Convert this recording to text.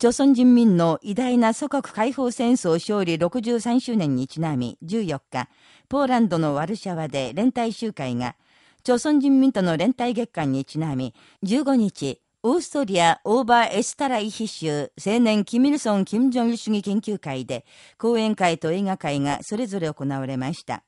朝鮮人民の偉大な祖国解放戦争勝利63周年にちなみ14日、ポーランドのワルシャワで連帯集会が、朝鮮人民との連帯月間にちなみ、15日、オーストリア・オーバー・エスタライヒ州青年キミルソン・キム・ジョン主義研究会で講演会と映画会がそれぞれ行われました。